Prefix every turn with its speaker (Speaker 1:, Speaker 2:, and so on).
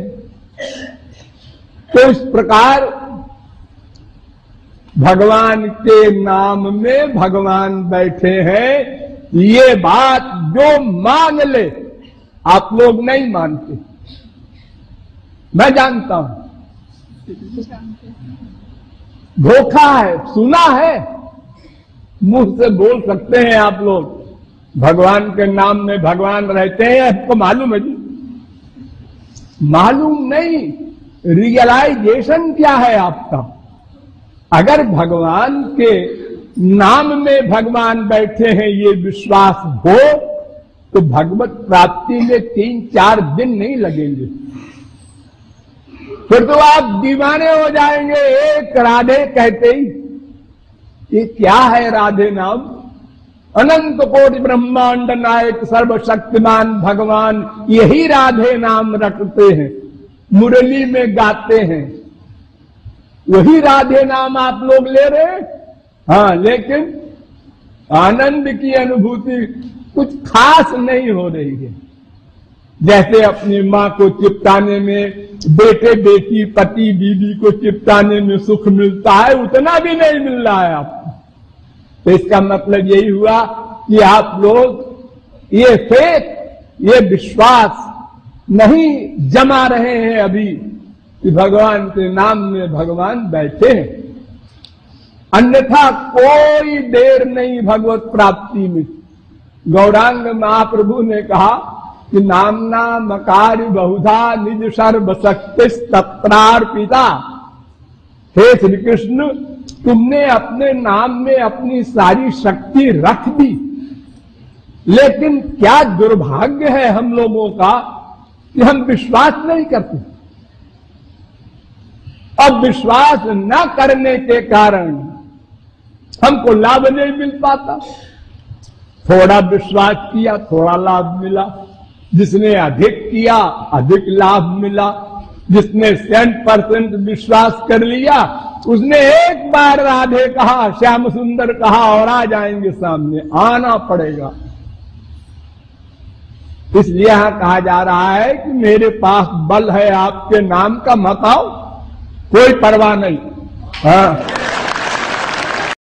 Speaker 1: तो इस प्रकार भगवान के नाम में भगवान बैठे हैं। ये बात जो मान ले, आप लोग नहीं मानते। मैं जानता हूँ। धोखा है, सुना है। मुँह से बोल सकते हैं आप लोग। भगवान के नाम में भगवान रहते हैं, आपको मालूम है जी। मालूम नहीं रियलाइजेशन क्या है आपका? अगर भगवान के नाम में भगवान बैठे हैं, ये विश्वास हो तो भगवत प्राप्ति में तीन चार दिन नहीं लगेंगे। फिर तो आप दीवाने हो जाएँगे, एक राधे कहते ही, ये क्या है राधे नाम? अनंत कोटि ब्रह्मांड नायक सर्वशक्तिमान भगवान, यही राधे नाम रखते हैं। मुरली में गाते हैं। वही राधे नाम आप लोग ले रहे हाँ लेकिन आनंद की अनुभूति कुछ खास नहीं हो रही है। जैसे अपनी माँ को चिपटाने में, बेटे, बेटी, पति, बीवी को चिपटाने में सुख मिलता है, उतना भी नहीं मिल रहा है आपको। तो इसका मतलब यही हुआ कि आप लोग, ये फेथ ये विश्वास नहीं जमा रहे हैं अभी कि भगवान के नाम में भगवान बैठे हैं। अन्यथा कोई देर नहीं भगवत प्राप्ति में। गौरांग महाप्रभु ने कहा कि नामना मकारी बहुधा निज सर्व शक्ति तत्रार्पिता हे श्री कृष्ण तुमने अपने नाम में अपनी सारी शक्ति रख दी। लेकिन क्या दुर्भाग्य है हम लोगों का कि हम विश्वास नहीं करते। अब विश्वास न करने के कारण हमको लाभ नहीं मिल पाता। थोड़ा विश्वास किया, थोड़ा लाभ मिला। जिसने अधिक किया, अधिक लाभ मिला। जिसने सेंट परसेंट विश्वास कर लिया उसने एक बार राधे कहा, श्याम सुंदर कहा, और आ जाएँगे सामने, आना पड़ेगा। इसलिए यहाँ कहा जा रहा है कि मेरे पास बल है, आपके नाम का मत आओ, कोई परवाह नहीं। हाँ।